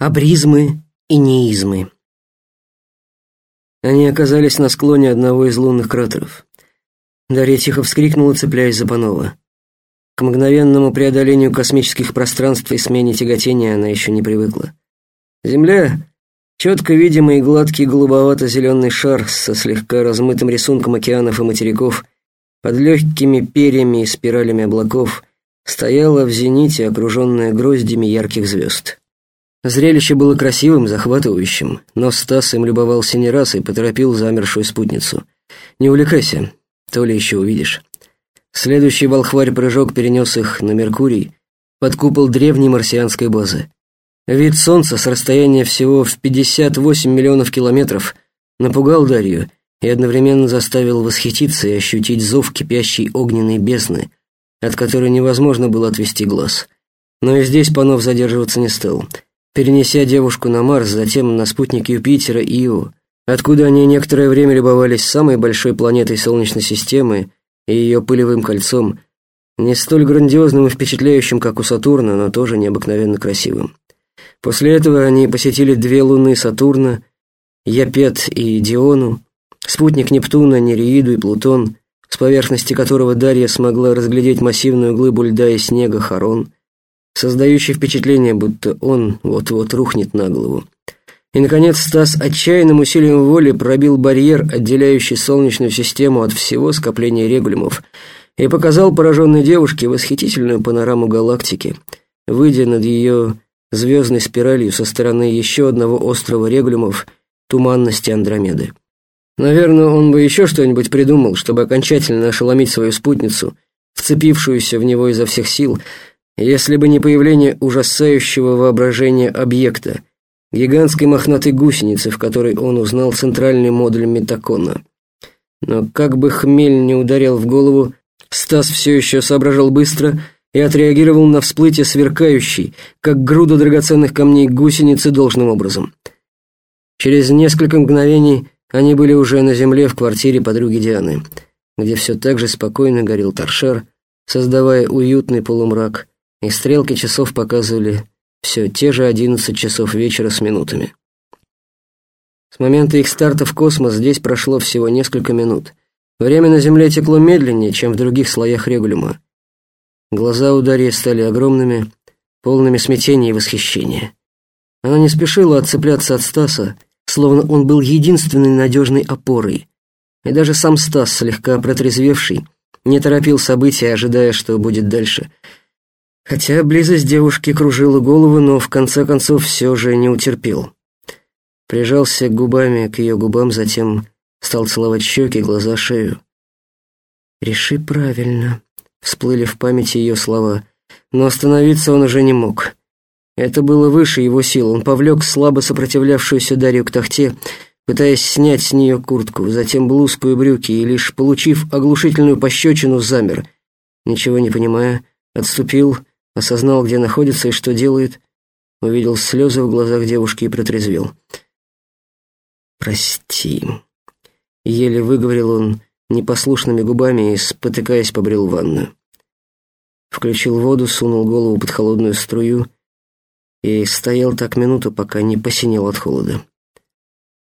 Абризмы и неизмы. Они оказались на склоне одного из лунных кратеров. Дарья тихо вскрикнула, цепляясь за Панова. К мгновенному преодолению космических пространств и смене тяготения она еще не привыкла. Земля — четко видимый гладкий голубовато-зеленый шар со слегка размытым рисунком океанов и материков, под легкими перьями и спиралями облаков, стояла в зените, окруженная гроздями ярких звезд. Зрелище было красивым, захватывающим, но Стас им любовался не раз и поторопил замершую спутницу. «Не увлекайся, то ли еще увидишь». Следующий волхварь-прыжок перенес их на Меркурий, под купол древней марсианской базы. Вид Солнца с расстояния всего в 58 миллионов километров напугал Дарью и одновременно заставил восхититься и ощутить зов кипящей огненной бездны, от которой невозможно было отвести глаз. Но и здесь Панов задерживаться не стал — перенеся девушку на Марс, затем на спутник Юпитера Ио, откуда они некоторое время любовались самой большой планетой Солнечной системы и ее пылевым кольцом, не столь грандиозным и впечатляющим, как у Сатурна, но тоже необыкновенно красивым. После этого они посетили две луны Сатурна, Япет и Диону, спутник Нептуна, Нереиду и Плутон, с поверхности которого Дарья смогла разглядеть массивную глыбу льда и снега Харон, создающий впечатление, будто он вот-вот рухнет на голову. И, наконец, Стас отчаянным усилием воли пробил барьер, отделяющий Солнечную систему от всего скопления регулимов, и показал пораженной девушке восхитительную панораму галактики, выйдя над ее звездной спиралью со стороны еще одного острова регулимов туманности Андромеды. Наверное, он бы еще что-нибудь придумал, чтобы окончательно ошеломить свою спутницу, вцепившуюся в него изо всех сил, если бы не появление ужасающего воображения объекта, гигантской мохнатой гусеницы, в которой он узнал центральный модуль Метакона. Но как бы хмель не ударил в голову, Стас все еще соображал быстро и отреагировал на всплытие сверкающей, как груда драгоценных камней гусеницы должным образом. Через несколько мгновений они были уже на земле в квартире подруги Дианы, где все так же спокойно горел торшер, создавая уютный полумрак, и стрелки часов показывали все те же одиннадцать часов вечера с минутами. С момента их старта в космос здесь прошло всего несколько минут. Время на Земле текло медленнее, чем в других слоях регулиума. Глаза у Дарьи стали огромными, полными смятения и восхищения. Она не спешила отцепляться от Стаса, словно он был единственной надежной опорой. И даже сам Стас, слегка протрезвевший, не торопил события, ожидая, что будет дальше — Хотя близость девушки кружила голову, но в конце концов все же не утерпел. Прижался губами к ее губам, затем стал целовать щеки, глаза, шею. «Реши правильно», — всплыли в памяти ее слова, но остановиться он уже не мог. Это было выше его сил. Он повлек слабо сопротивлявшуюся Дарью к тахте, пытаясь снять с нее куртку, затем блузку и брюки, и лишь получив оглушительную пощечину, замер. Ничего не понимая, отступил, осознал, где находится и что делает, увидел слезы в глазах девушки и протрезвел. «Прости», — еле выговорил он непослушными губами и, спотыкаясь, побрел в ванную. Включил воду, сунул голову под холодную струю и стоял так минуту, пока не посинел от холода.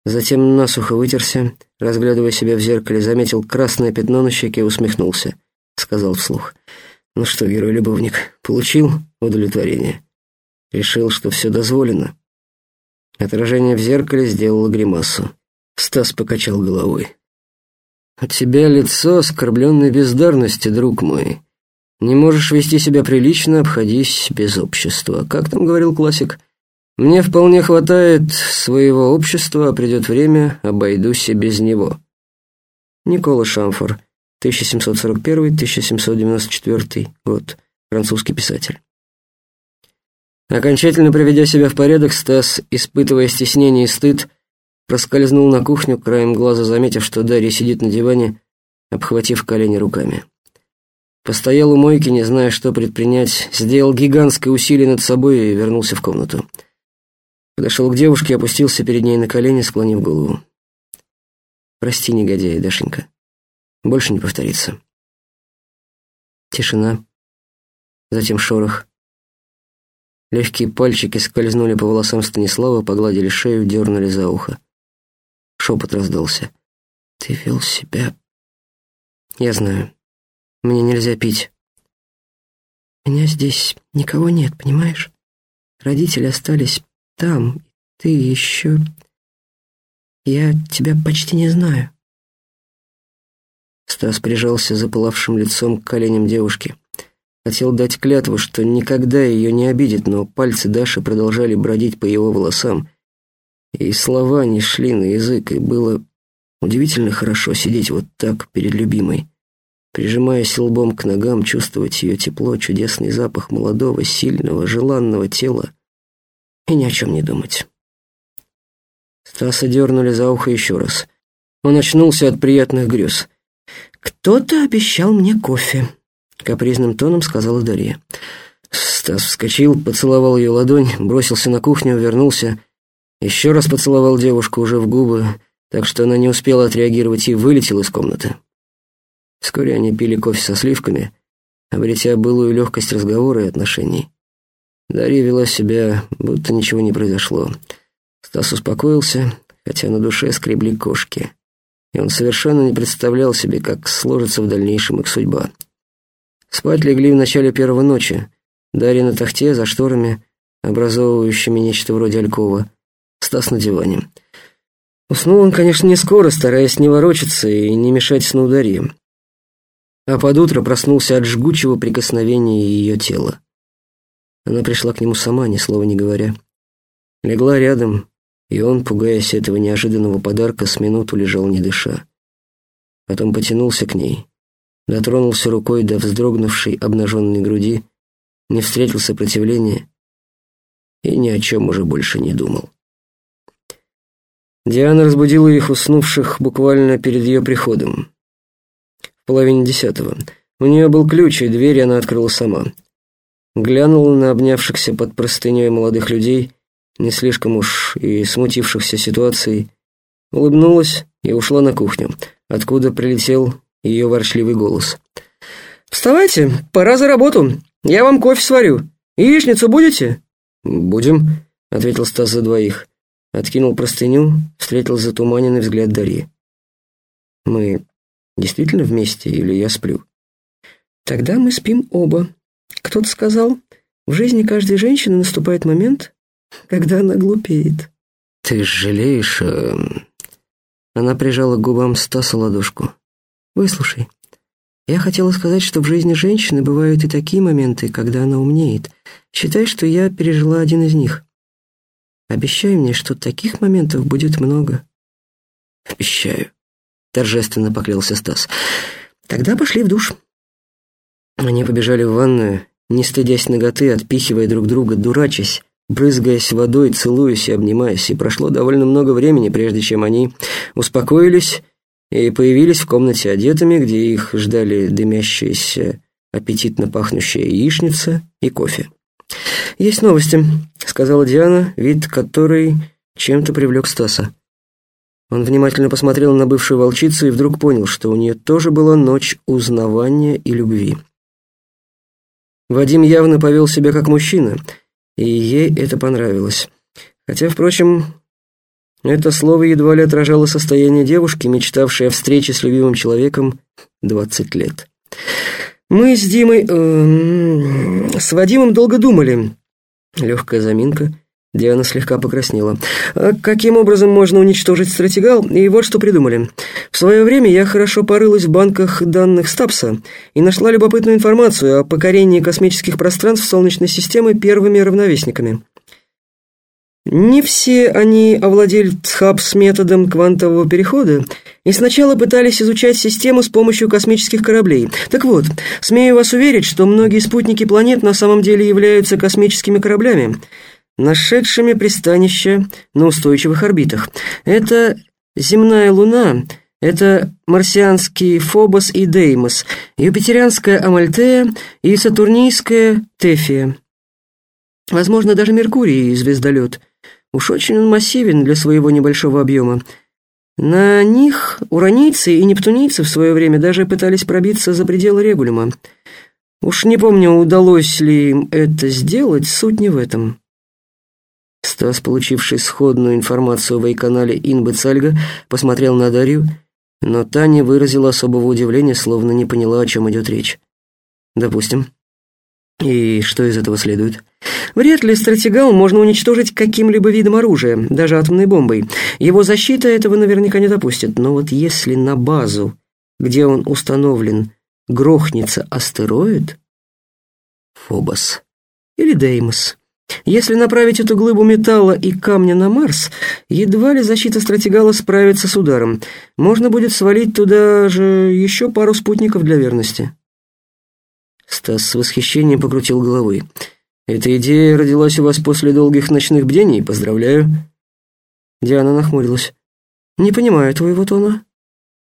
Затем насухо вытерся, разглядывая себя в зеркале, заметил красное пятно на щеке и усмехнулся. Сказал вслух — ну что, герой-любовник, получил удовлетворение? Решил, что все дозволено. Отражение в зеркале сделало гримасу. Стас покачал головой. «У тебя лицо оскорбленной бездарности, друг мой. Не можешь вести себя прилично, обходись без общества. Как там говорил классик? Мне вполне хватает своего общества, а придет время, обойдусь и без него». Никола Шамфор, 1741-1794 год, французский писатель. Окончательно приведя себя в порядок, Стас, испытывая стеснение и стыд, проскользнул на кухню, краем глаза заметив, что Дарья сидит на диване, обхватив колени руками. Постоял у мойки, не зная, что предпринять, сделал гигантское усилие над собой и вернулся в комнату. Подошел к девушке, опустился перед ней на колени, склонив голову. «Прости, негодяй, Дашенька». Больше не повторится. Тишина. Затем шорох. Легкие пальчики скользнули по волосам Станислава, погладили шею, дернули за ухо. Шепот раздался. «Ты вел себя...» «Я знаю. Мне нельзя пить». «Меня здесь никого нет, понимаешь? Родители остались там, ты еще... Я тебя почти не знаю». Стас прижался запылавшим лицом к коленям девушки. Хотел дать клятву, что никогда ее не обидит, но пальцы Даши продолжали бродить по его волосам. И слова не шли на язык, и было удивительно хорошо сидеть вот так перед любимой, прижимаясь лбом к ногам, чувствовать ее тепло, чудесный запах молодого, сильного, желанного тела и ни о чем не думать. Стаса дернули за ухо еще раз. Он очнулся от приятных грез. «Кто-то обещал мне кофе», капризным тоном сказала Дарья. Стас вскочил, поцеловал ее ладонь, бросился на кухню, вернулся, еще раз поцеловал девушку уже в губы, так что она не успела отреагировать и вылетел из комнаты. Вскоре они пили кофе со сливками, обретя былую легкость разговора и отношений. Дарья вела себя, будто ничего не произошло. Стас успокоился, хотя на душе скребли кошки, и он совершенно не представлял себе, как сложится в дальнейшем их судьба. Спать легли в начале первой ночи. Дарья на тахте, за шторами, образовывающими нечто вроде алькова. Стас на диване. Уснул он, конечно, не скоро, стараясь не ворочаться и не мешать сну Дарьи. А под утро проснулся от жгучего прикосновения ее тела. Она пришла к нему сама, ни слова не говоря. Легла рядом, и он, пугаясь этого неожиданного подарка, с минуту лежал не дыша. Потом потянулся к ней, дотронулся рукой до вздрогнувшей обнаженной груди, не встретил сопротивления и ни о чем уже больше не думал. Диана разбудила их уснувших буквально перед ее приходом. В половине десятого. У нее был ключ, и дверь она открыла сама. Глянула на обнявшихся под простыней молодых людей, не слишком уж и смутившихся ситуацией, улыбнулась и ушла на кухню, откуда прилетел ее ворчливый голос. «Вставайте, пора за работу. Я вам кофе сварю. Яичницу будете?» «Будем», — ответил Стас за двоих. Откинул простыню, встретил затуманенный взгляд Дарьи. «Мы действительно вместе или я сплю?» «Тогда мы спим оба. Кто-то сказал, в жизни каждой женщины наступает момент, когда она глупеет». «Ты жалеешь...» э... Она прижала к губам Стаса ладошку. Выслушай. Я хотела сказать, что в жизни женщины бывают и такие моменты, когда она умнеет. Считай, что я пережила один из них. Обещай мне, что таких моментов будет много. Обещаю. Торжественно поклялся Стас. Тогда пошли в душ. Они побежали в ванную, не стыдясь ноготы, отпихивая друг друга, дурачась, брызгаясь водой, целуясь и обнимаясь. И прошло довольно много времени, прежде чем они успокоились и появились в комнате одетыми, где их ждали дымящаяся, аппетитно пахнущая яичница и кофе. «Есть новости», — сказала Диана, вид которой чем-то привлек Стаса. Он внимательно посмотрел на бывшую волчицу и вдруг понял, что у нее тоже была ночь узнавания и любви. Вадим явно повел себя как мужчина, и ей это понравилось. Хотя, впрочем, это слово едва ли отражало состояние девушки, мечтавшей о встрече с любимым человеком 20 лет. «Мы с Димой... Э, с Вадимом долго думали». Легкая заминка. Диана слегка покраснела. «А «Каким образом можно уничтожить стратегал? И вот что придумали. В свое время я хорошо порылась в банках данных Стапса и нашла любопытную информацию о покорении космических пространств Солнечной системы первыми равновесниками». Не все они овладели ЦХАПС методом квантового перехода и сначала пытались изучать систему с помощью космических кораблей. Так вот, смею вас уверить, что многие спутники планет на самом деле являются космическими кораблями, нашедшими пристанище на устойчивых орбитах. Это земная Луна, это марсианские Фобос и Деймос, юпитерианская Амальтея и сатурнийская Тефия. Возможно, даже Меркурий и звездолет – Уж очень он массивен для своего небольшого объема. На них уранийцы и нептунийцы в свое время даже пытались пробиться за пределы регулима. Уж не помню, удалось ли им это сделать, суть не в этом. Стас, получивший сходную информацию в канале Инбы Цальга, посмотрел на Дарью, но та не выразила особого удивления, словно не поняла, о чем идет речь. «Допустим. И что из этого следует?» Вряд ли стратегал можно уничтожить каким-либо видом оружия, даже атомной бомбой. Его защита этого наверняка не допустит. Но вот если на базу, где он установлен, грохнется астероид... Фобос. Или Деймос. Если направить эту глыбу металла и камня на Марс, едва ли защита стратегала справится с ударом. Можно будет свалить туда же еще пару спутников для верности. Стас с восхищением покрутил головой. «Эта идея родилась у вас после долгих ночных бдений? Поздравляю!» Диана нахмурилась. «Не понимаю твоего тона».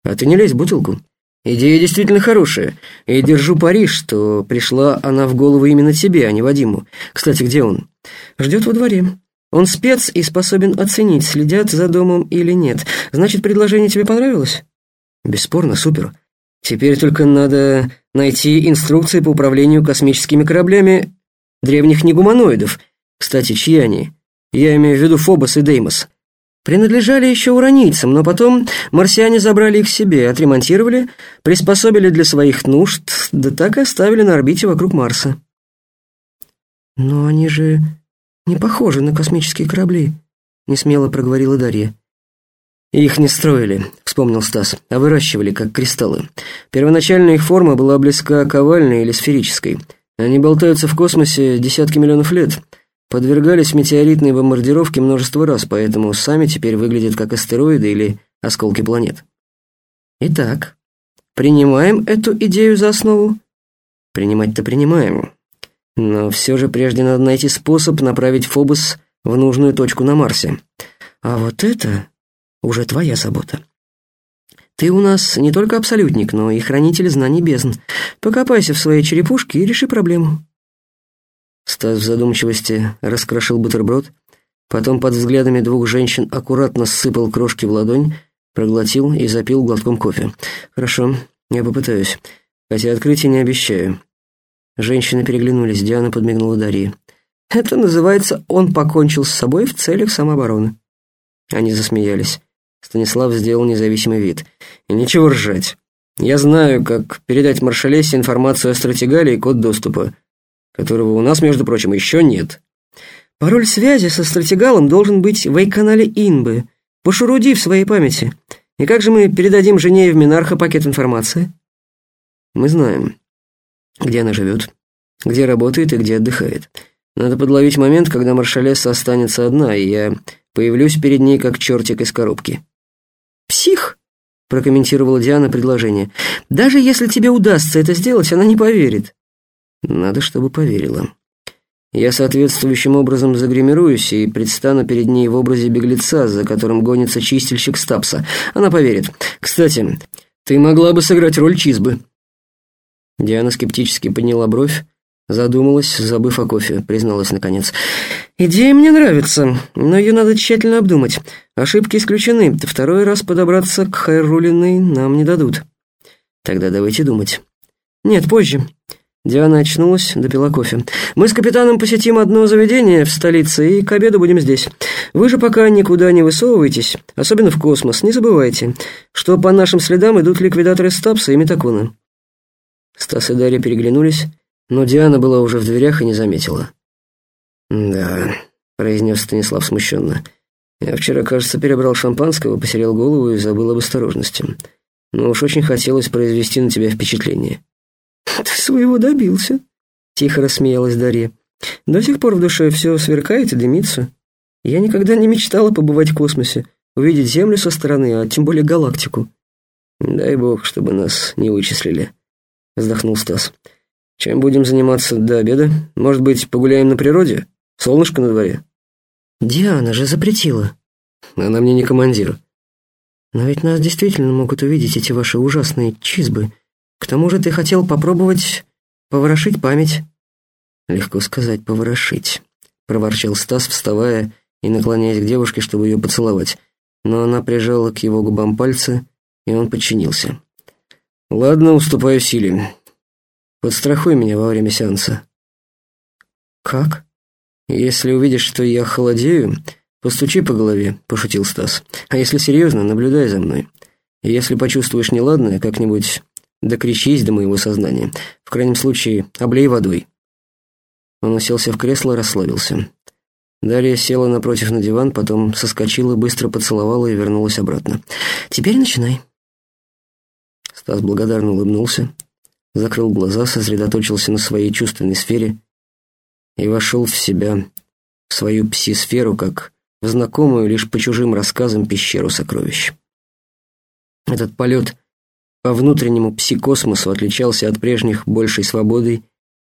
«А ты не лезь в бутылку. Идея действительно хорошая, и держу пари, что пришла она в голову именно тебе, а не Вадиму. Кстати, где он? Ждет во дворе. Он спец и способен оценить, следят за домом или нет. Значит, предложение тебе понравилось? Бесспорно, супер. Теперь только надо найти инструкции по управлению космическими кораблями древних негуманоидов. Кстати, чьи они? Я имею в виду Фобос и Деймос принадлежали еще уранийцам, но потом марсиане забрали их себе, отремонтировали, приспособили для своих нужд, да так и оставили на орбите вокруг Марса. «Но они же не похожи на космические корабли», — несмело проговорила Дарья. «Их не строили», — вспомнил Стас, — «а выращивали, как кристаллы. Первоначальная их форма была близка к овальной или сферической. Они болтаются в космосе десятки миллионов лет» подвергались метеоритной бомбардировке множество раз, поэтому сами теперь выглядят как астероиды или осколки планет. Итак, принимаем эту идею за основу? Принимать-то принимаем. Но все же прежде надо найти способ направить Фобос в нужную точку на Марсе. А вот это уже твоя забота. Ты у нас не только абсолютник, но и хранитель знаний бездн. Покопайся в своей черепушке и реши проблему. Стас в задумчивости раскрошил бутерброд, потом под взглядами двух женщин аккуратно сыпал крошки в ладонь, проглотил и запил глотком кофе. «Хорошо, я попытаюсь, хотя открытия не обещаю». Женщины переглянулись, Диана подмигнула Дарье. «Это называется «он покончил с собой в целях самообороны». Они засмеялись. Станислав сделал независимый вид. «И ничего ржать. Я знаю, как передать маршалессе информацию о стратегале и код доступа которого у нас, между прочим, еще нет. Пароль связи со стратегалом должен быть в канале Инбы. Пошуруди в своей памяти. И как же мы передадим жене в Минарха пакет информации? Мы знаем, где она живет, где работает и где отдыхает. Надо подловить момент, когда маршалесса останется одна, и я появлюсь перед ней как чертик из коробки. «Псих!» — прокомментировала Диана предложение. «Даже если тебе удастся это сделать, она не поверит». Надо, чтобы поверила. Я соответствующим образом загримируюсь и предстану перед ней в образе беглеца, за которым гонится чистильщик Стапса. Она поверит. Кстати, ты могла бы сыграть роль Чизбы. Диана скептически подняла бровь, задумалась, забыв о кофе, призналась наконец. «Идея мне нравится, но ее надо тщательно обдумать. Ошибки исключены. Второй раз подобраться к Хайрулиной нам не дадут». «Тогда давайте думать». «Нет, позже. Диана очнулась, допила кофе. «Мы с капитаном посетим одно заведение в столице и к обеду будем здесь. Вы же пока никуда не высовывайтесь, особенно в космос. Не забывайте, что по нашим следам идут ликвидаторы Стапса и Метакона». Стас и Дарья переглянулись, но Диана была уже в дверях и не заметила. «Да», — произнес Станислав смущенно. «Я вчера, кажется, перебрал шампанского, потерял голову и забыл об осторожности. Но уж очень хотелось произвести на тебя впечатление». «Ты своего добился», — тихо рассмеялась Дарья. «До сих пор в душе все сверкает и дымится. Я никогда не мечтала побывать в космосе, увидеть Землю со стороны, а тем более галактику». «Дай бог, чтобы нас не вычислили», — вздохнул Стас. «Чем будем заниматься до обеда? Может быть, погуляем на природе? Солнышко на дворе?» «Диана же запретила». «Она мне не командир». «Но ведь нас действительно могут увидеть эти ваши ужасные чизбы», к тому же ты хотел попробовать поворошить память». «Легко сказать, поворошить», — проворчал Стас, вставая и наклоняясь к девушке, чтобы ее поцеловать. Но она прижала к его губам пальцы, и он подчинился. «Ладно, уступаю силе. Подстрахуй меня во время сеанса». «Как?» «Если увидишь, что я холодею, постучи по голове», — пошутил Стас. «А если серьезно, наблюдай за мной. Если почувствуешь неладное, как-нибудь докричись до моего сознания. В крайнем случае, облей водой». Он уселся в кресло, расслабился. Дарья села напротив на диван, потом соскочила, быстро поцеловала и вернулась обратно. «Теперь начинай». Стас благодарно улыбнулся, закрыл глаза, сосредоточился на своей чувственной сфере и вошел в себя, в свою пси-сферу, как в знакомую лишь по чужим рассказам пещеру сокровищ. Этот полет по внутреннему пси-космосу отличался от прежних большей свободой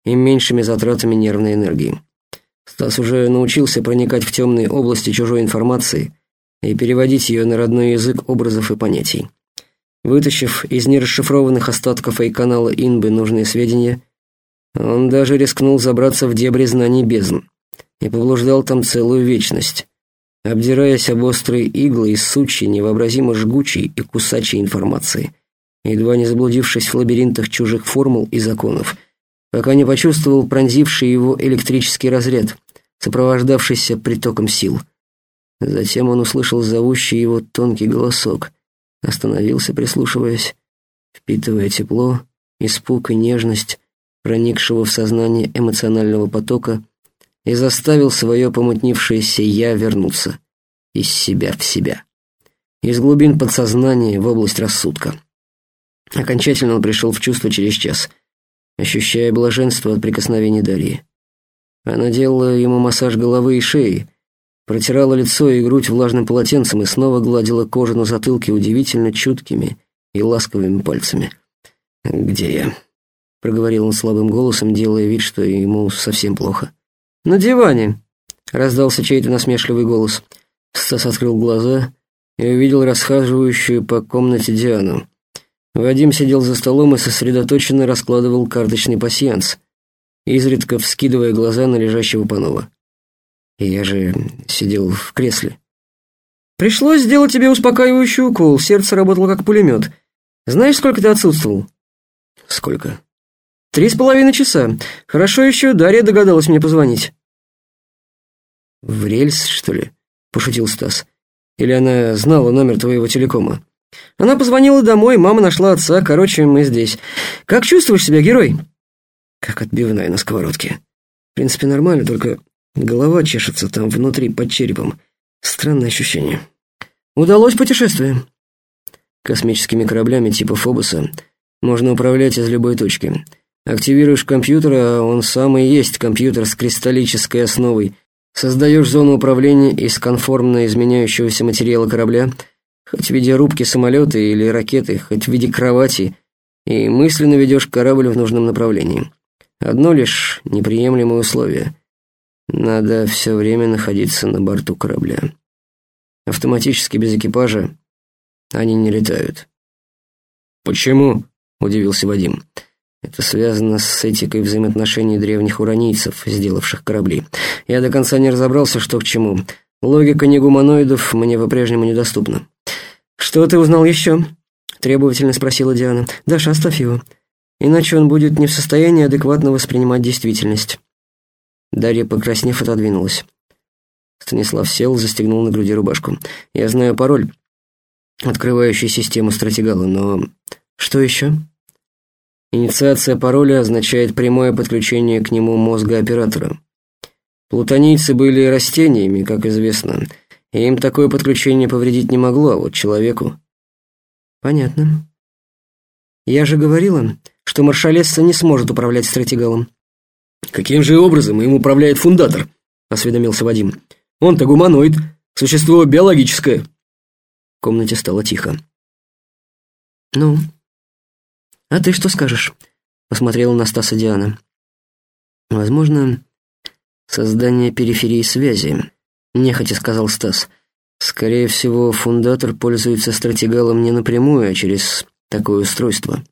и меньшими затратами нервной энергии. Стас уже научился проникать в темные области чужой информации и переводить ее на родной язык образов и понятий. Вытащив из нерасшифрованных остатков и-канала Инбы нужные сведения, он даже рискнул забраться в дебри знаний бездн и поблуждал там целую вечность, обдираясь об острые иглы из сучьей, невообразимо жгучей и кусачей информации, едва не заблудившись в лабиринтах чужих формул и законов – пока не почувствовал пронзивший его электрический разряд, сопровождавшийся притоком сил. Затем он услышал зовущий его тонкий голосок, остановился, прислушиваясь, впитывая тепло, испуг и нежность, проникшего в сознание эмоционального потока, и заставил свое помутнившееся «я» вернуться из себя в себя, из глубин подсознания в область рассудка. Окончательно он пришел в чувство через час — ощущая блаженство от прикосновений Дарьи. Она делала ему массаж головы и шеи, протирала лицо и грудь влажным полотенцем и снова гладила кожу на затылке удивительно чуткими и ласковыми пальцами. «Где я?» — проговорил он слабым голосом, делая вид, что ему совсем плохо. «На диване!» — раздался чей-то насмешливый голос. Стас открыл глаза и увидел расхаживающую по комнате Диану. Вадим сидел за столом и сосредоточенно раскладывал карточный пасьянс, изредка вскидывая глаза на лежащего Панова. Я же сидел в кресле. «Пришлось сделать тебе успокаивающий укол, сердце работало как пулемет. Знаешь, сколько ты отсутствовал?» «Сколько?» «Три с половиной часа. Хорошо еще Дарья догадалась мне позвонить». «В рельс, что ли?» — пошутил Стас. «Или она знала номер твоего телекома?» Она позвонила домой, мама нашла отца, короче, мы здесь. Как чувствуешь себя, герой?» «Как отбивная на сковородке. В принципе, нормально, только голова чешется там внутри, под черепом. Странное ощущение». «Удалось путешествие?» Космическими кораблями типа Фобоса можно управлять из любой точки. Активируешь компьютер, а он сам и есть компьютер с кристаллической основой. Создаешь зону управления из конформно изменяющегося материала корабля — хоть в виде рубки самолета или ракеты, хоть в виде кровати, и мысленно ведешь корабль в нужном направлении. Одно лишь неприемлемое условие. Надо все время находиться на борту корабля. Автоматически без экипажа они не летают. «Почему?» — удивился Вадим. Это связано с этикой взаимоотношений древних уранийцев, сделавших корабли. Я до конца не разобрался, что к чему. Логика негуманоидов мне по-прежнему недоступна. «Что ты узнал еще?» — требовательно спросила Диана. «Даша, оставь его. Иначе он будет не в состоянии адекватно воспринимать действительность». Дарья, покраснев, отодвинулась. Станислав сел, застегнул на груди рубашку. «Я знаю пароль, открывающий систему стратегала, но...» «Что еще?» Инициация пароля означает прямое подключение к нему мозга оператора. Плутонийцы были растениями, как известно, им такое подключение повредить не могло, а вот человеку... Понятно. Я же говорила, что маршалесса не сможет управлять стратегалом. Каким же образом им управляет фундатор? Осведомился Вадим. Он-то гуманоид, существо биологическое. В комнате стало тихо. Ну, а ты что скажешь? Посмотрела на Стаса Диана. Возможно, создание периферии связи нехотя сказал Стас. Скорее всего, фундатор пользуется стратегалом не напрямую, а через такое устройство.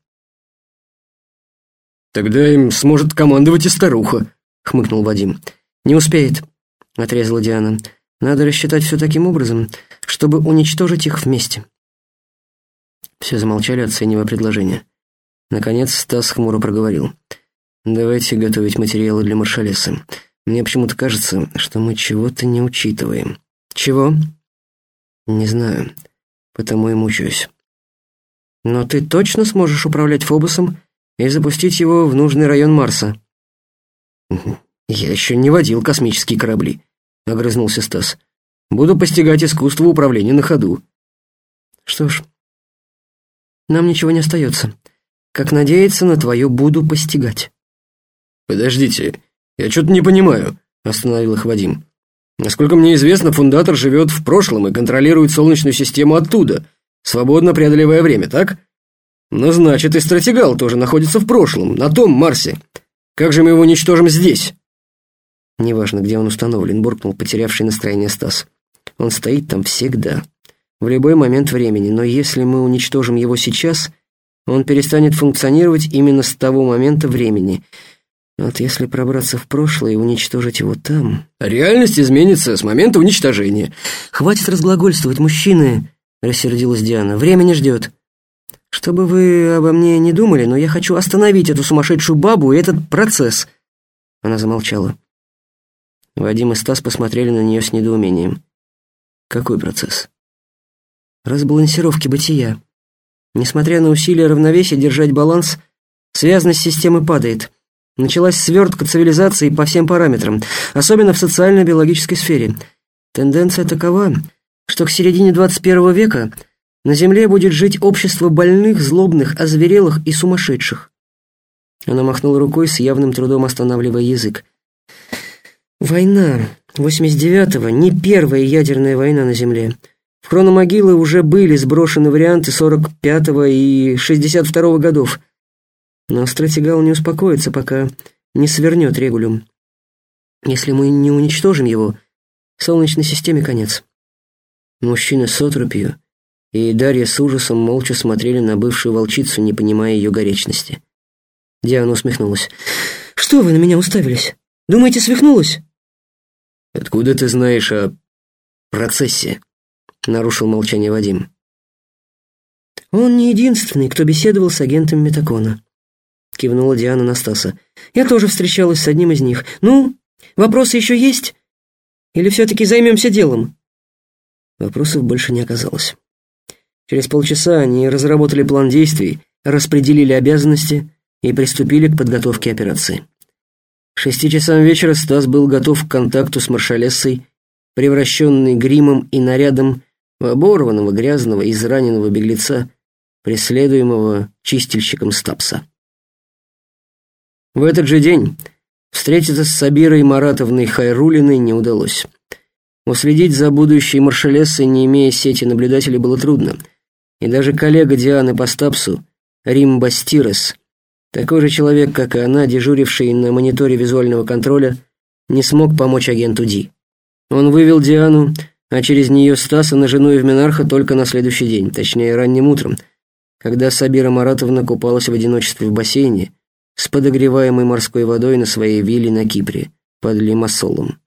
Тогда им сможет командовать и старуха, хмыкнул Вадим. Не успеет, отрезала Диана. Надо рассчитать все таким образом, чтобы уничтожить их вместе. Все замолчали, оценивая предложение. Наконец Стас хмуро проговорил. Давайте готовить материалы для маршалеса. Мне почему-то кажется, что мы чего-то не учитываем. Чего? Не знаю, потому и мучаюсь. Но ты точно сможешь управлять Фобосом и запустить его в нужный район Марса? Я еще не водил космические корабли, огрызнулся Стас. Буду постигать искусство управления на ходу. Что ж, нам ничего не остается, как надеяться на твою буду постигать. «Подождите, я что-то не понимаю», — остановил их Вадим. «Насколько мне известно, фундатор живет в прошлом и контролирует Солнечную систему оттуда, свободно преодолевая время, так? Ну, значит, и стратегал тоже находится в прошлом, на том Марсе. Как же мы его уничтожим здесь?» «Неважно, где он установлен», — буркнул потерявший настроение Стас. «Он стоит там всегда, в любой момент времени, но если мы уничтожим его сейчас, он перестанет функционировать именно с того момента времени». Вот если пробраться в прошлое и уничтожить его там... Реальность изменится с момента уничтожения. Хватит разглагольствовать, мужчины, рассердилась Диана. Время не ждет. Чтобы вы обо мне не думали, но я хочу остановить эту сумасшедшую бабу и этот процесс. Она замолчала. Вадим и Стас посмотрели на нее с недоумением. Какой процесс? Разбалансировки бытия. Несмотря на усилия равновесия держать баланс, связность системы падает. Началась свертка цивилизации по всем параметрам, особенно в социально-биологической сфере. Тенденция такова, что к середине 21 века на Земле будет жить общество больных, злобных, озверелых и сумасшедших. Она махнула рукой с явным трудом останавливая язык. Война 89-го не первая ядерная война на Земле. В хрономогилы уже были сброшены варианты 45-го и 62-го годов. Но стратегал не успокоится, пока не свернет регулюм. Если мы не уничтожим его, Солнечной системе конец. Мужчина с отропью и Дарья с ужасом молча смотрели на бывшую волчицу, не понимая ее горечности. Диана усмехнулась. «Что вы на меня уставились? Думаете, свихнулась?» «Откуда ты знаешь о процессе?» — нарушил молчание Вадим. «Он не единственный, кто беседовал с агентом Метакона кивнула Диана на Стаса. «Я тоже встречалась с одним из них. Ну, вопросы еще есть? Или все-таки займемся делом?» Вопросов больше не оказалось. Через полчаса они разработали план действий, распределили обязанности и приступили к подготовке операции. К шести часам вечера Стас был готов к контакту с маршалессой, превращенный гримом и нарядом в оборванного, грязного, израненного беглеца, преследуемого чистильщиком Стапса. В этот же день встретиться с Сабирой Маратовной Хайрулиной не удалось. Уследить за будущей маршалессой, не имея сети наблюдателей, было трудно. И даже коллега Дианы по стапсу, Рим Бастирес, такой же человек, как и она, дежуривший на мониторе визуального контроля, не смог помочь агенту Ди. Он вывел Диану, а через нее Стаса на жену Евменарха только на следующий день, точнее ранним утром, когда Сабира Маратовна купалась в одиночестве в бассейне, с подогреваемой морской водой на своей вилле на Кипре, под Лимассолом.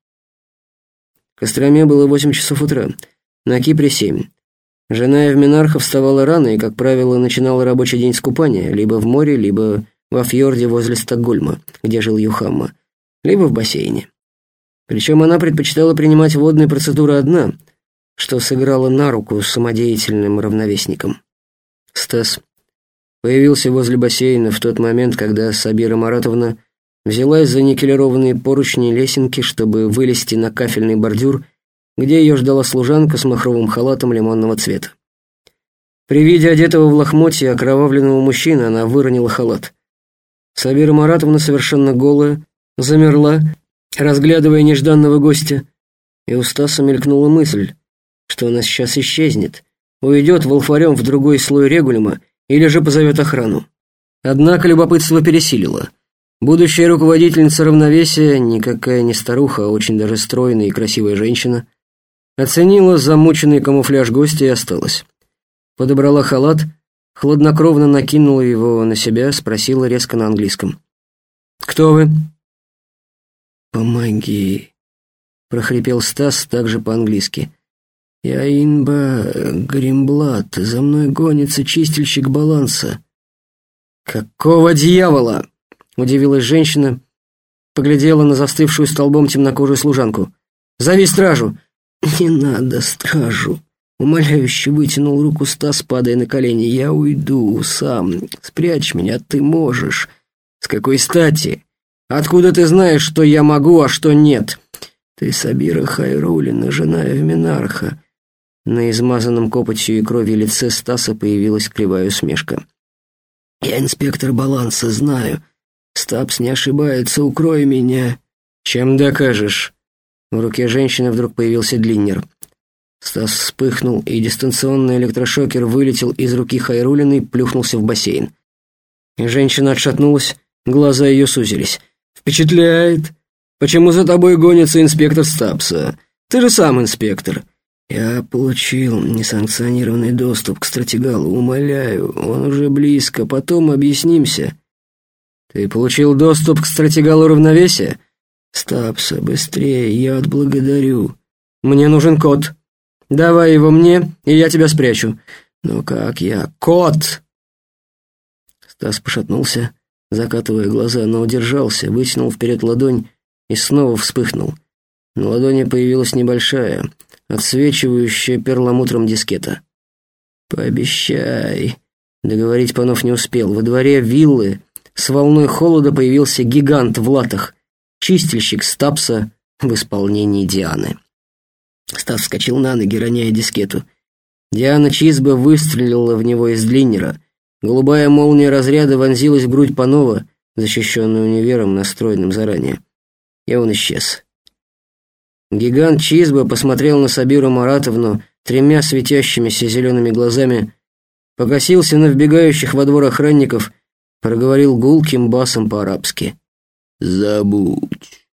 Костроме было восемь часов утра, на Кипре семь. Жена Евменарха вставала рано и, как правило, начинала рабочий день с купания, либо в море, либо во фьорде возле Стокгольма, где жил Юхамма, либо в бассейне. Причем она предпочитала принимать водные процедуры одна, что сыграло на руку самодеятельным равновесникам. Стас появился возле бассейна в тот момент, когда Сабира Маратовна взялась за никелированные поручни лесенки, чтобы вылезти на кафельный бордюр, где ее ждала служанка с махровым халатом лимонного цвета. При виде одетого в лохмотье окровавленного мужчины она выронила халат. Сабира Маратовна, совершенно голая, замерла, разглядывая нежданного гостя, и у Стаса мелькнула мысль, что она сейчас исчезнет, уйдет волфарем в другой слой регулима или же позовет охрану. Однако любопытство пересилило. Будущая руководительница равновесия, никакая не старуха, а очень даже стройная и красивая женщина, оценила замученный камуфляж гостя и осталась. Подобрала халат, хладнокровно накинула его на себя, спросила резко на английском. «Кто вы?» «Помоги», — прохрипел Стас также по-английски. «Я Инба Гримблат, за мной гонится чистильщик баланса». «Какого дьявола?» Удивилась женщина, поглядела на застывшую столбом темнокожую служанку. «Зови стражу!» «Не надо стражу!» Умоляюще вытянул руку Стас, падая на колени. «Я уйду сам. Спрячь меня, ты можешь». «С какой стати? Откуда ты знаешь, что я могу, а что нет?» «Ты Сабира Хайрулина, жена Эвминарха». На измазанном копотью и кровью лице Стаса появилась кривая усмешка. «Я инспектор баланса, знаю. Стапс не ошибается, укрой меня». «Чем докажешь?» В руке женщины вдруг появился длиннер. Стас вспыхнул, и дистанционный электрошокер вылетел из руки Хайрулиной и плюхнулся в бассейн. Женщина отшатнулась, глаза ее сузились. «Впечатляет! Почему за тобой гонится инспектор Стапса? Ты же сам инспектор!» «Я получил несанкционированный доступ к стратегалу, умоляю, он уже близко, потом объяснимся». «Ты получил доступ к стратегалу равновесия?» «Стапса, быстрее, я отблагодарю». «Мне нужен код. Давай его мне, и я тебя спрячу». «Ну как я? Код!» Стас пошатнулся, закатывая глаза, но удержался, вытянул вперед ладонь и снова вспыхнул. На ладони появилась небольшая, отсвечивающая перламутром дискета. «Пообещай». Договорить Панов не успел. Во дворе виллы с волной холода появился гигант в латах, чистильщик Стапса в исполнении Дианы. Стас вскочил на ноги, роняя дискету. Диана Чизба выстрелила в него из длиннера. Голубая молния разряда вонзилась в грудь Панова, защищенную универом, настроенным заранее. И он исчез. Гигант Чизба посмотрел на Сабиру Маратовну тремя светящимися зелеными глазами, покосился на вбегающих во двор охранников, проговорил гулким басом по-арабски. «Забудь,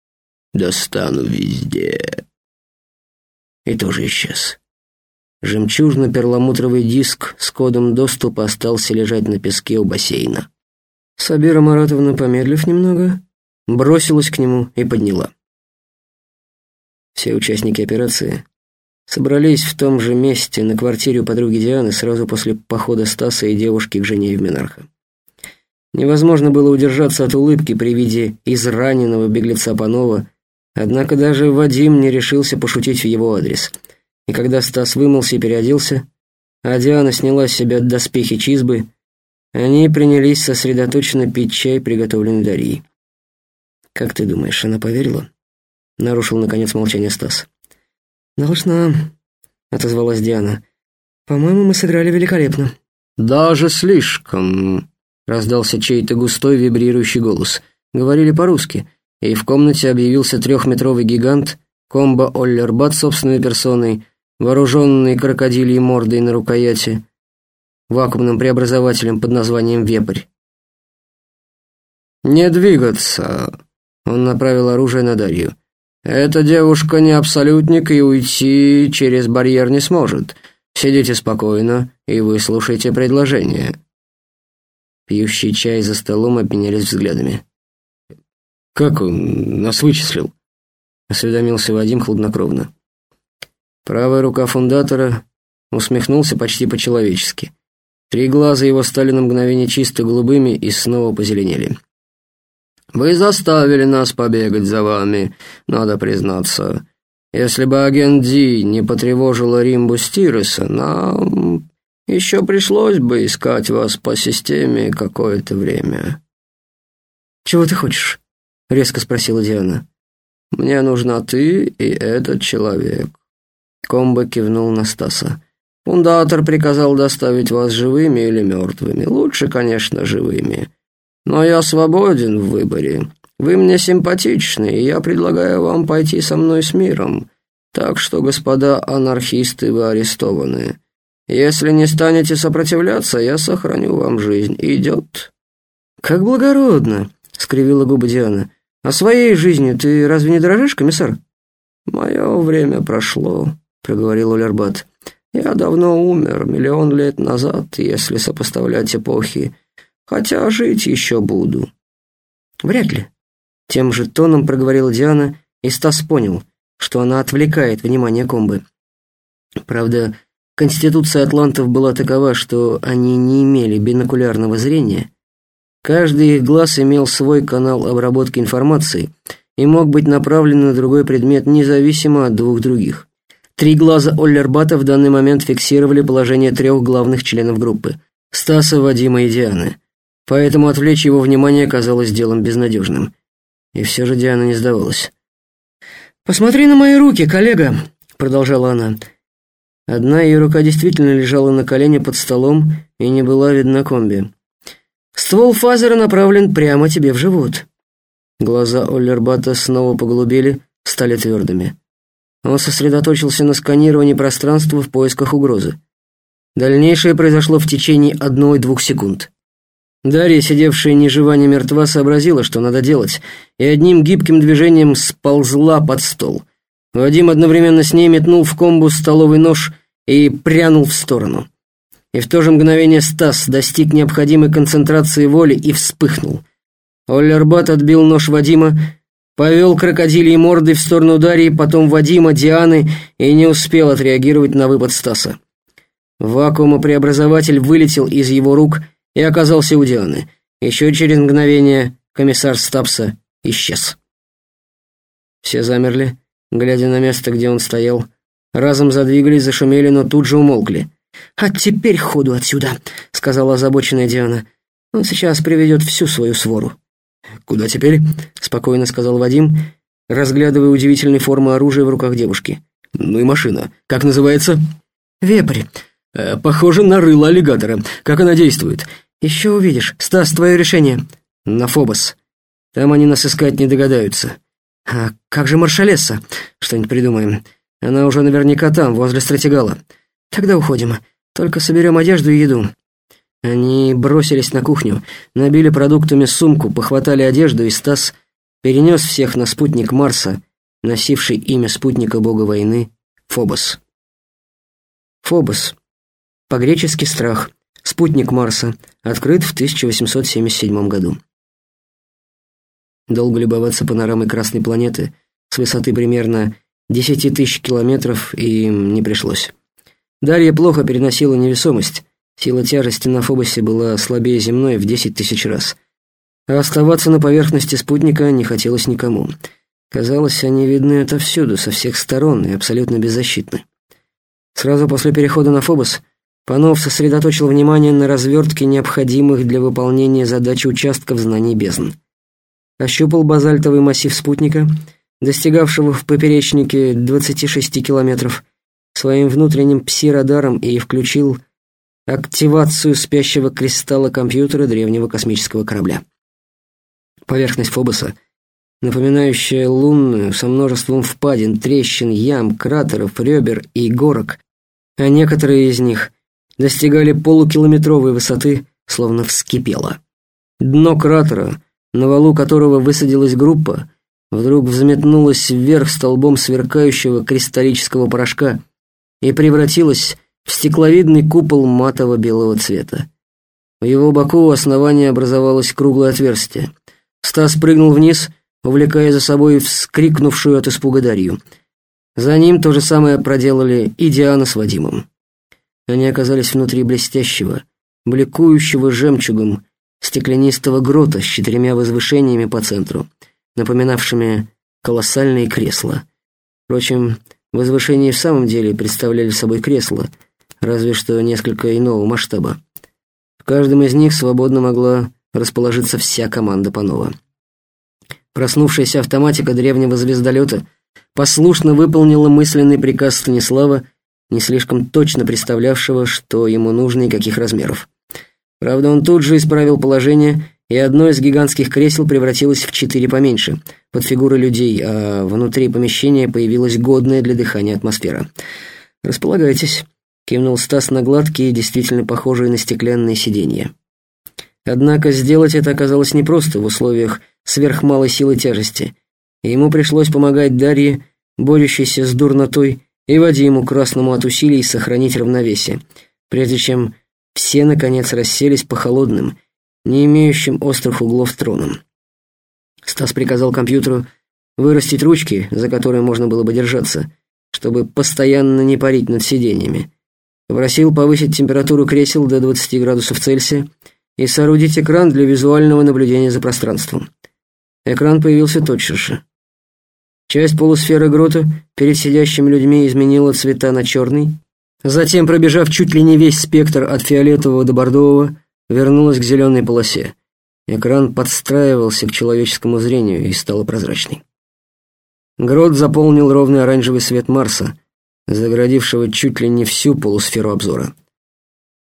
достану везде». И тоже исчез. Жемчужно-перламутровый диск с кодом доступа остался лежать на песке у бассейна. Сабира Маратовна, помедлив немного, бросилась к нему и подняла. Все участники операции собрались в том же месте на квартире у подруги Дианы сразу после похода Стаса и девушки к жене Евменарха. Невозможно было удержаться от улыбки при виде израненного беглеца Панова, однако даже Вадим не решился пошутить в его адрес – и когда Стас вымылся и переоделся, а Диана сняла с себя доспехи чизбы, они принялись сосредоточенно пить чай, приготовленный Дарьей. «Как ты думаешь, она поверила?» Нарушил, наконец, молчание Стас. «Должна», — отозвалась Диана. «По-моему, мы сыграли великолепно». «Даже слишком», — раздался чей-то густой вибрирующий голос. Говорили по-русски, и в комнате объявился трехметровый гигант, комбо Оллербат собственной персоной, вооруженный крокодильей мордой на рукояти, вакуумным преобразователем под названием «Вепрь». «Не двигаться!» — он направил оружие на Дарью. «Эта девушка не абсолютник и уйти через барьер не сможет. Сидите спокойно и выслушайте предложение». Пьющий чай за столом обменялись взглядами. «Как он нас вычислил?» — осведомился Вадим хладнокровно. Правая рука фундатора усмехнулся почти по-человечески. Три глаза его стали на мгновение чисто голубыми и снова позеленели. «Вы заставили нас побегать за вами, надо признаться. Если бы агент Ди не потревожила Римбу Стиреса, нам еще пришлось бы искать вас по системе какое-то время». «Чего ты хочешь?» — резко спросила Диана. «Мне нужна ты и этот человек. Комбо кивнул на Стаса. «Фундатор приказал доставить вас живыми или мертвыми. Лучше, конечно, живыми. Но я свободен в выборе. Вы мне симпатичны, и я предлагаю вам пойти со мной с миром. Так что, господа анархисты, вы арестованы. Если не станете сопротивляться, я сохраню вам жизнь. Идет?» «Как благородно!» — скривила губы Диана. «А своей жизнью ты разве не дорожишь, комиссар?» «Мое время прошло», — проговорил Улербат. «Я давно умер, миллион лет назад, если сопоставлять эпохи, хотя жить еще буду». «Вряд ли», — тем же тоном проговорила Диана, и Стас понял, что она отвлекает внимание комбы. Правда, конституция атлантов была такова, что они не имели бинокулярного зрения, Каждый их глаз имел свой канал обработки информации и мог быть направлен на другой предмет независимо от двух других. Три глаза Оллербата в данный момент фиксировали положение трех главных членов группы – Стаса, Вадима и Дианы. Поэтому отвлечь его внимание казалось делом безнадежным. И все же Диана не сдавалась. «Посмотри на мои руки, коллега», — продолжала она. Одна ее рука действительно лежала на колене под столом и не была видна комби. «Ствол фазера направлен прямо тебе в живот». Глаза Оллербата снова поголубели, стали твердыми. Он сосредоточился на сканировании пространства в поисках угрозы. Дальнейшее произошло в течение одной-двух секунд. Дарья, сидевшая ни жива, ни мертва, сообразила, что надо делать, и одним гибким движением сползла под стол. Вадим одновременно с ней метнул в комбу столовый нож и прянул в сторону. И в то же мгновение Стас достиг необходимой концентрации воли и вспыхнул. Оллербат отбил нож Вадима, повел крокодильей мордой в сторону Дарьи, потом Вадима, Дианы и не успел отреагировать на выпад Стаса. Вакуумопреобразователь вылетел из его рук и оказался у Дианы. Еще через мгновение комиссар Стапса исчез. Все замерли, глядя на место, где он стоял. Разом задвигались, зашумели, но тут же умолкли. «А теперь ходу отсюда», — сказала озабоченная Диана. «Он сейчас приведет всю свою свору». «Куда теперь?» — спокойно сказал Вадим, разглядывая удивительные формы оружия в руках девушки. «Ну и машина. Как называется?» «Вепрь». Э, «Похоже на рыло аллигатора. Как она действует?» «Еще увидишь. Стас, твое решение». «На Фобос. Там они нас искать не догадаются». «А как же маршалесса?» «Что-нибудь придумаем. Она уже наверняка там, возле стратегала». «Тогда уходим. Только соберем одежду и еду». Они бросились на кухню, набили продуктами сумку, похватали одежду, и Стас перенес всех на спутник Марса, носивший имя спутника бога войны Фобос. Фобос. По-гречески «страх». Спутник Марса. Открыт в 1877 году. Долго любоваться панорамой Красной планеты с высоты примерно 10 тысяч километров им не пришлось. Дарья плохо переносила невесомость. Сила тяжести на Фобосе была слабее земной в 10 тысяч раз. А оставаться на поверхности спутника не хотелось никому. Казалось, они видны отовсюду, со всех сторон и абсолютно беззащитны. Сразу после перехода на Фобос Панов сосредоточил внимание на развертке необходимых для выполнения задачи участков знаний бездн. Ощупал базальтовый массив спутника, достигавшего в поперечнике 26 километров, своим внутренним пси-радаром и включил активацию спящего кристалла компьютера древнего космического корабля. Поверхность Фобоса, напоминающая лунную, со множеством впадин, трещин, ям, кратеров, ребер и горок, а некоторые из них достигали полукилометровой высоты, словно вскипело. Дно кратера, на валу которого высадилась группа, вдруг взметнулось вверх столбом сверкающего кристаллического порошка и превратилось в стекловидный купол матово-белого цвета. В его боку у основания образовалось круглое отверстие. Стас прыгнул вниз, увлекая за собой вскрикнувшую от испуга Дарью. За ним то же самое проделали и Диана с Вадимом. Они оказались внутри блестящего, бликующего жемчугом, стеклянистого грота с четырьмя возвышениями по центру, напоминавшими колоссальные кресла. Впрочем, возвышения в самом деле представляли собой кресла, разве что несколько иного масштаба. В каждом из них свободно могла расположиться вся команда Панова. Проснувшаяся автоматика древнего звездолета послушно выполнила мысленный приказ Станислава не слишком точно представлявшего, что ему нужно и каких размеров. Правда, он тут же исправил положение, и одно из гигантских кресел превратилось в четыре поменьше, под фигуры людей, а внутри помещения появилась годная для дыхания атмосфера. «Располагайтесь», — кивнул Стас на гладкие, действительно похожие на стеклянные сиденья. Однако сделать это оказалось непросто в условиях сверхмалой силы тяжести, и ему пришлось помогать Дарье, борющейся с дурнотой, и Вадиму, красному от усилий, сохранить равновесие, прежде чем все, наконец, расселись по холодным, не имеющим острых углов тронам. Стас приказал компьютеру вырастить ручки, за которые можно было бы держаться, чтобы постоянно не парить над сиденьями. Попросил повысить температуру кресел до 20 градусов Цельсия и соорудить экран для визуального наблюдения за пространством. Экран появился тотчас же. Часть полусферы грота перед сидящими людьми изменила цвета на черный, затем, пробежав чуть ли не весь спектр от фиолетового до бордового, вернулась к зеленой полосе. Экран подстраивался к человеческому зрению и стал прозрачный. Грот заполнил ровный оранжевый свет Марса, загородившего чуть ли не всю полусферу обзора.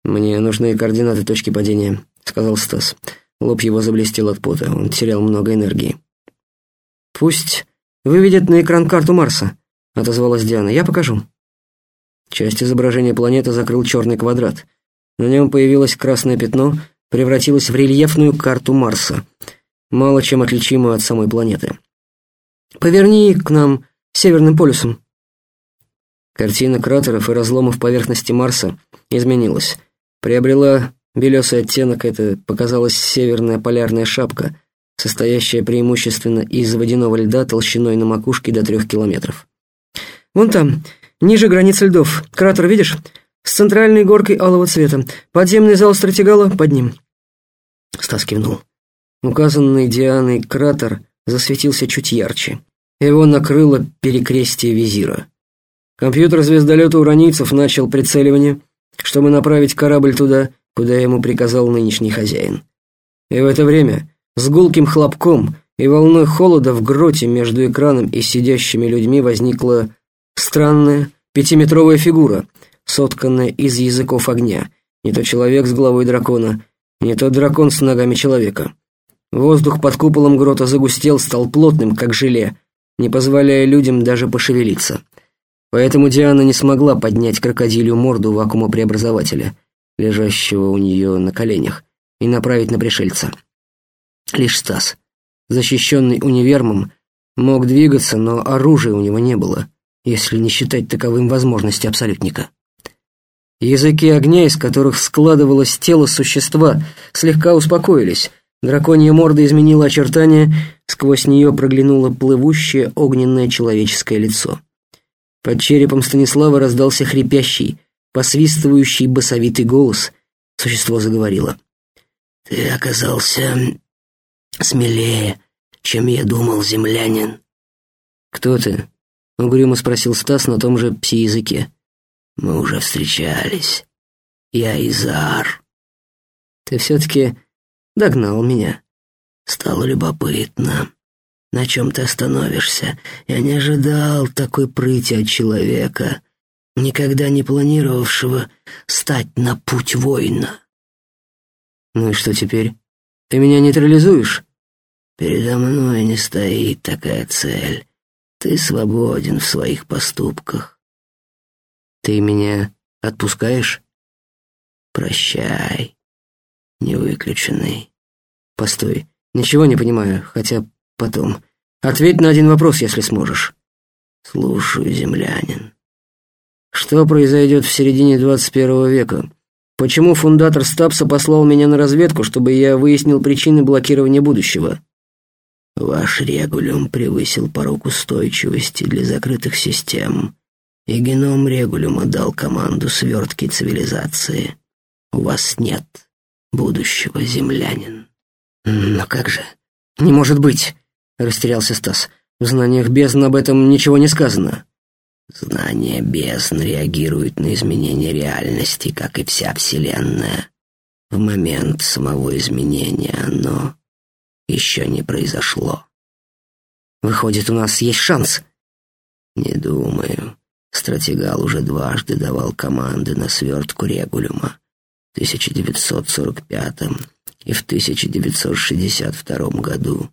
«Мне нужны координаты точки падения», — сказал Стас. Лоб его заблестел от пота, он терял много энергии. «Пусть выведет на экран карту Марса», — отозвалась Диана. «Я покажу». Часть изображения планеты закрыл черный квадрат. На нем появилось красное пятно, превратилось в рельефную карту Марса, мало чем отличимую от самой планеты. «Поверни к нам северным полюсом». Картина кратеров и разломов поверхности Марса изменилась. Приобрела белесый оттенок, это показалась северная полярная шапка, состоящая преимущественно из водяного льда толщиной на макушке до трех километров. «Вон там, ниже границы льдов, кратер, видишь? С центральной горкой алого цвета. Подземный зал стратегала под ним». Стас кивнул. Указанный Дианой кратер засветился чуть ярче. Его накрыло перекрестие визира. Компьютер звездолета уранийцев начал прицеливание, чтобы направить корабль туда, куда ему приказал нынешний хозяин. И в это время с гулким хлопком и волной холода в гроте между экраном и сидящими людьми возникла странная пятиметровая фигура, сотканная из языков огня. Не то человек с головой дракона, не то дракон с ногами человека. Воздух под куполом грота загустел, стал плотным, как желе, не позволяя людям даже пошевелиться. Поэтому Диана не смогла поднять крокодилью морду вакуумопреобразователя, лежащего у нее на коленях, и направить на пришельца. Лишь Стас, защищенный универмом, мог двигаться, но оружия у него не было, если не считать таковым возможности абсолютника. Языки огня, из которых складывалось тело существа, слегка успокоились. Драконья морда изменила очертания, сквозь нее проглянуло плывущее огненное человеческое лицо. Под черепом Станислава раздался хрипящий, посвистывающий басовитый голос. Существо заговорило. «Ты оказался смелее, чем я думал, землянин». «Кто ты?» — угрюмо спросил Стас на том же пси-языке. «Мы уже встречались. Я Изар». «Ты все-таки догнал меня». «Стало любопытно». На чем ты остановишься? Я не ожидал такой прыти от человека, никогда не планировавшего стать на путь воина. Ну и что теперь? Ты меня нейтрализуешь? Передо мной не стоит такая цель. Ты свободен в своих поступках. Ты меня отпускаешь? Прощай, невыключенный. Постой, ничего не понимаю, хотя Потом. Ответь на один вопрос, если сможешь. Слушаю, землянин. Что произойдет в середине 21 века? Почему фундатор Стапса послал меня на разведку, чтобы я выяснил причины блокирования будущего? Ваш регулюм превысил порог устойчивости для закрытых систем, и геном регулюма дал команду свертки цивилизации. У вас нет будущего, землянин. Но как же? Не может быть! растерялся Стас. В знаниях бездн об этом ничего не сказано. Знание бездн реагирует на изменения реальности, как и вся Вселенная. В момент самого изменения оно еще не произошло. Выходит, у нас есть шанс? Не думаю. Стратегал уже дважды давал команды на свертку регулюма. В 1945 и в 1962 году.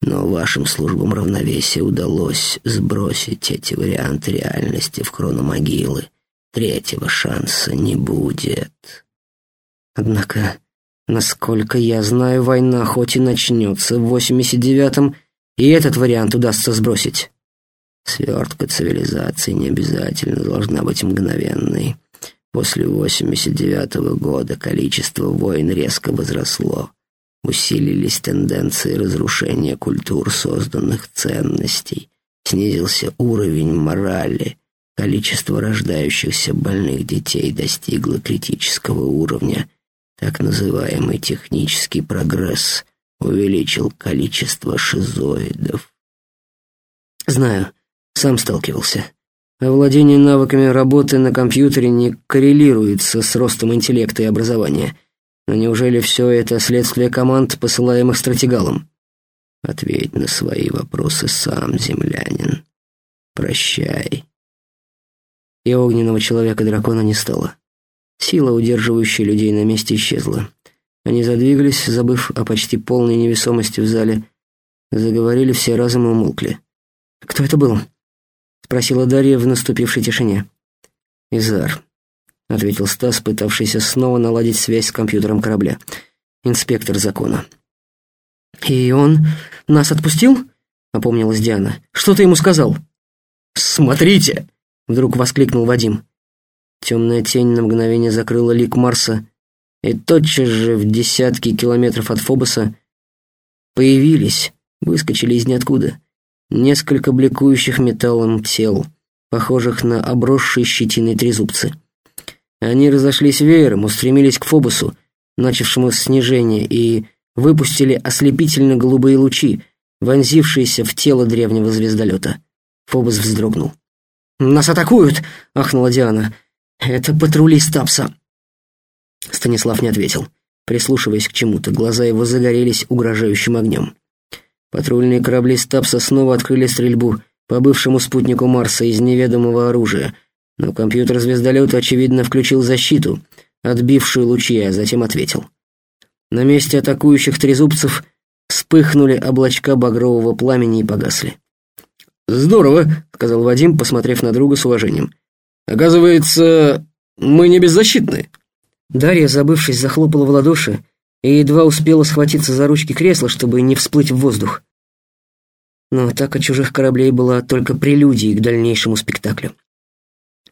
Но вашим службам равновесия удалось сбросить эти варианты реальности в хрономогилы. Третьего шанса не будет. Однако, насколько я знаю, война хоть и начнется в 89-м, и этот вариант удастся сбросить. Свертка цивилизации не обязательно должна быть мгновенной. После 89-го года количество войн резко возросло усилились тенденции разрушения культур созданных ценностей, снизился уровень морали, количество рождающихся больных детей достигло критического уровня, Так называемый технический прогресс увеличил количество шизоидов. Знаю, сам сталкивался. Овладение навыками работы на компьютере не коррелируется с ростом интеллекта и образования. Но неужели все это следствие команд, посылаемых стратегалом? Ответь на свои вопросы сам, землянин. Прощай. И огненного человека-дракона не стало. Сила, удерживающая людей на месте, исчезла. Они задвигались, забыв о почти полной невесомости в зале. Заговорили все разом и умолкли. «Кто это был?» спросила Дарья в наступившей тишине. «Изар», — ответил Стас, пытавшийся снова наладить связь с компьютером корабля. «Инспектор закона». «И он нас отпустил?» — опомнилась Диана. «Что ты ему сказал?» «Смотрите!» — вдруг воскликнул Вадим. Темная тень на мгновение закрыла лик Марса, и тотчас же в десятки километров от Фобоса появились, выскочили из ниоткуда несколько бликующих металлом тел, похожих на обросшие щетиной трезубцы. Они разошлись веером, устремились к Фобусу, начавшему снижение, и выпустили ослепительно-голубые лучи, вонзившиеся в тело древнего звездолета. Фобус вздрогнул. «Нас атакуют!» — ахнула Диана. «Это патрули Стапса!» Станислав не ответил, прислушиваясь к чему-то. Глаза его загорелись угрожающим огнем. Патрульные корабли Стапса снова открыли стрельбу по бывшему спутнику Марса из неведомого оружия, но компьютер звездолета, очевидно, включил защиту, отбившую лучи, а затем ответил. На месте атакующих трезубцев вспыхнули облачка багрового пламени и погасли. «Здорово», — сказал Вадим, посмотрев на друга с уважением. «Оказывается, мы не беззащитны». Дарья, забывшись, захлопала в ладоши, и едва успела схватиться за ручки кресла, чтобы не всплыть в воздух. Но атака чужих кораблей была только прелюдией к дальнейшему спектаклю.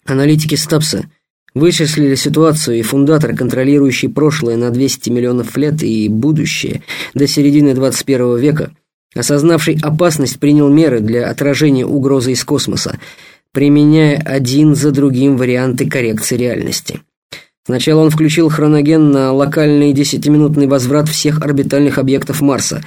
Аналитики Стапса вычислили ситуацию, и фундатор, контролирующий прошлое на 200 миллионов лет и будущее до середины 21 века, осознавший опасность, принял меры для отражения угрозы из космоса, применяя один за другим варианты коррекции реальности. Сначала он включил хроноген на локальный десятиминутный возврат всех орбитальных объектов Марса,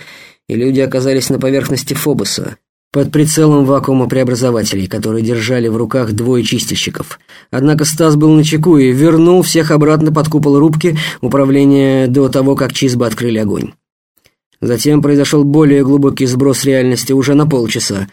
и люди оказались на поверхности Фобоса, под прицелом вакуумопреобразователей, которые держали в руках двое чистильщиков. Однако Стас был на чеку и вернул всех обратно под купол рубки управления до того, как Чизба открыли огонь. Затем произошел более глубокий сброс реальности уже на полчаса,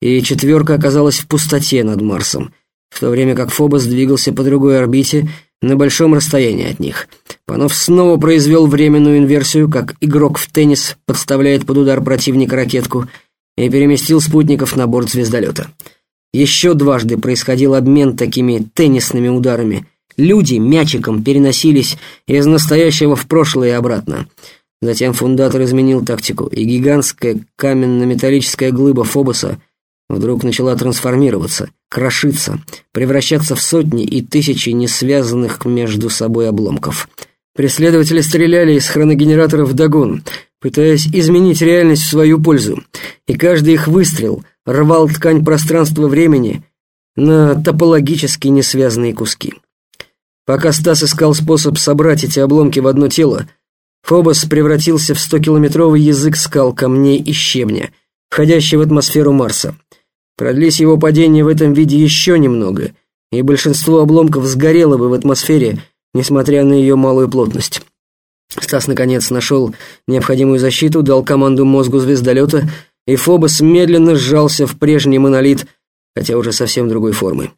и четверка оказалась в пустоте над Марсом, в то время как Фобос двигался по другой орбите на большом расстоянии от них. Панов снова произвел временную инверсию, как игрок в теннис подставляет под удар противника ракетку, и переместил спутников на борт звездолета. Еще дважды происходил обмен такими теннисными ударами. Люди мячиком переносились из настоящего в прошлое и обратно. Затем фундатор изменил тактику, и гигантская каменно-металлическая глыба Фобоса вдруг начала трансформироваться, крошиться, превращаться в сотни и тысячи несвязанных между собой обломков. Преследователи стреляли из хроногенераторов вдогон, пытаясь изменить реальность в свою пользу, и каждый их выстрел рвал ткань пространства-времени на топологически несвязанные куски. Пока Стас искал способ собрать эти обломки в одно тело, Фобос превратился в 100-километровый язык скал, камней и щебня, входящий в атмосферу Марса. Продлись его падение в этом виде еще немного, и большинство обломков сгорело бы в атмосфере, несмотря на ее малую плотность. Стас, наконец, нашел необходимую защиту, дал команду мозгу звездолета, и Фобос медленно сжался в прежний монолит, хотя уже совсем другой формы.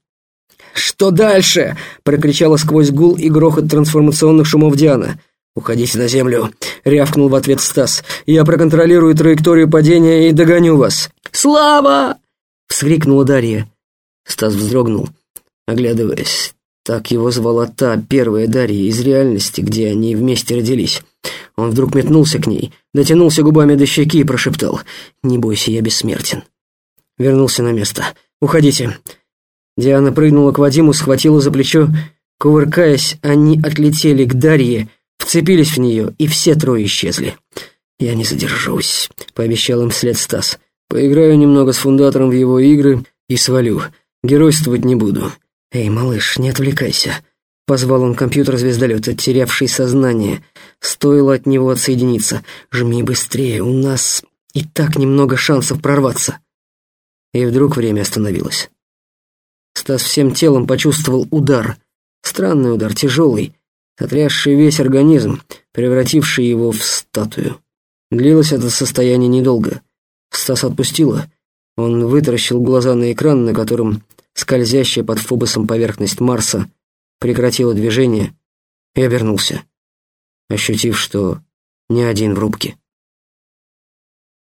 «Что дальше?» — прокричала сквозь гул и грохот трансформационных шумов Диана. «Уходите на землю», — рявкнул в ответ Стас. «Я проконтролирую траекторию падения и догоню вас». «Слава!» Вскрикнула Дарья. Стас вздрогнул, оглядываясь. Так его звала та первая Дарья из реальности, где они вместе родились. Он вдруг метнулся к ней, дотянулся губами до щеки и прошептал «Не бойся, я бессмертен». Вернулся на место. «Уходите». Диана прыгнула к Вадиму, схватила за плечо. Кувыркаясь, они отлетели к Дарье, вцепились в нее, и все трое исчезли. «Я не задержусь», — пообещал им вслед Стас. Поиграю немного с фундатором в его игры и свалю. Геройствовать не буду. Эй, малыш, не отвлекайся. Позвал он компьютер звездолета, терявший сознание. Стоило от него отсоединиться. «Жми быстрее, у нас и так немного шансов прорваться». И вдруг время остановилось. Стас всем телом почувствовал удар. Странный удар, тяжелый, сотрясший весь организм, превративший его в статую. Длилось это состояние недолго. Стас отпустило. Он вытаращил глаза на экран, на котором скользящая под Фобосом поверхность Марса прекратила движение и обернулся, ощутив, что не один в рубке.